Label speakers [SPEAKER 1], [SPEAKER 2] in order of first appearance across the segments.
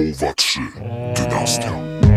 [SPEAKER 1] Słowa 3
[SPEAKER 2] euh, Dynastia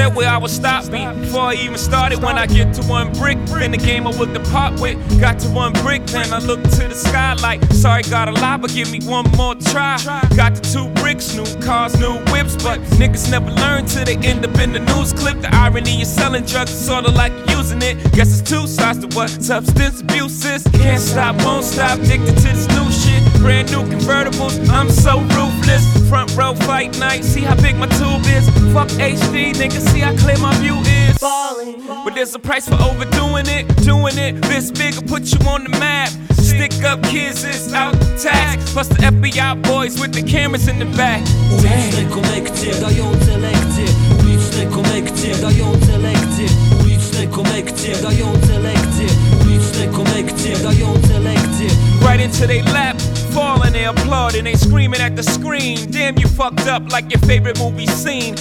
[SPEAKER 3] Said where I would stop me before I even started. When I get to one brick, then the game I would depart with. Got to one brick, then I look to the sky like, sorry, got a lie, but give me one more try. Got the two bricks, new cars, new whips, but niggas never learn till they end up in the news clip. The irony is selling drugs, is sorta like using it. Guess it's two sides to what substance abuse is. Can't stop, won't stop, addicted to this new shit. Brand new convertibles, I'm so ruthless. Front row fight night, see how big my tube is. Fuck HD, nigga, see how clear my view is. But there's a price for overdoing it, doing it. This big will put you on the map. Stick up kids is out tax. Plus the FBI boys with the cameras in the back.
[SPEAKER 2] Uliczne konekcje dające lekcje Uliczne konekcje dające lekcje Uliczne konekcje dające lekcje Uliczne konekcje dające lekcje
[SPEAKER 3] Right into they lap, falling, they applauding, they screaming at the screen. Damn, you fucked up like your favorite movie scene.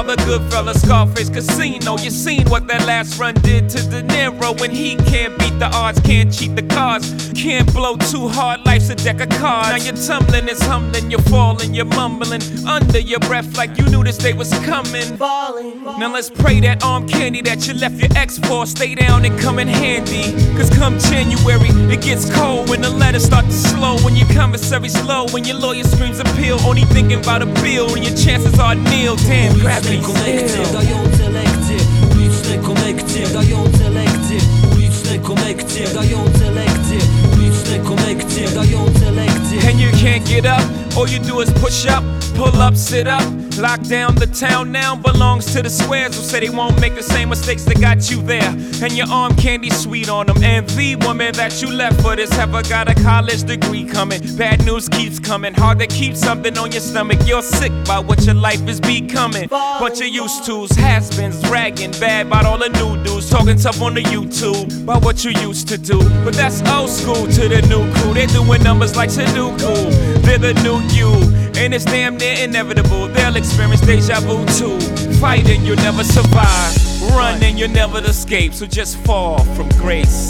[SPEAKER 3] Godfather, Goodfellas, Scarface, Casino. You seen what that last run did to De Niro when he can't beat the odds, can't cheat the cards, can't blow too hard. Life's a deck of cards. Now you're tumbling, it's humbling, you're falling, you're mumbling under your breath like you knew this day was coming. Now let's pray that arm candy that you left your ex for stay down and come in handy. Cause come January, it gets cold when the letters start to slow. When your commissary's low, when your lawyer screams appeal, only thinking about a bill, and your chances are nil. Damn,
[SPEAKER 2] Uliczne konekcje dające lekcje. Uliczne konekcje dające lekcje. Uliczne konekcje dające lekcje. Uliczne konekcje dające lekcje.
[SPEAKER 3] And you can't get up, all you do is push up, pull up, sit up. Lock down the town now belongs to the squares who say they won't make the same mistakes that got you there. And your arm candy sweet on them. And the woman that you left for this ever got a college degree coming. Bad news keeps coming, hard to keep something on your stomach. You're sick by what your life is becoming. Bunch of used tos, has-beens, bragging bad about all the new dudes, talking tough on the YouTube about what you used to do. But that's old school to the new crew. They're doing numbers like Sudoku. They're the new you, and it's damn near inevitable. They'll experience deja vu too. Fighting, you'll never survive. Running, you'll never escape. So just fall from grace.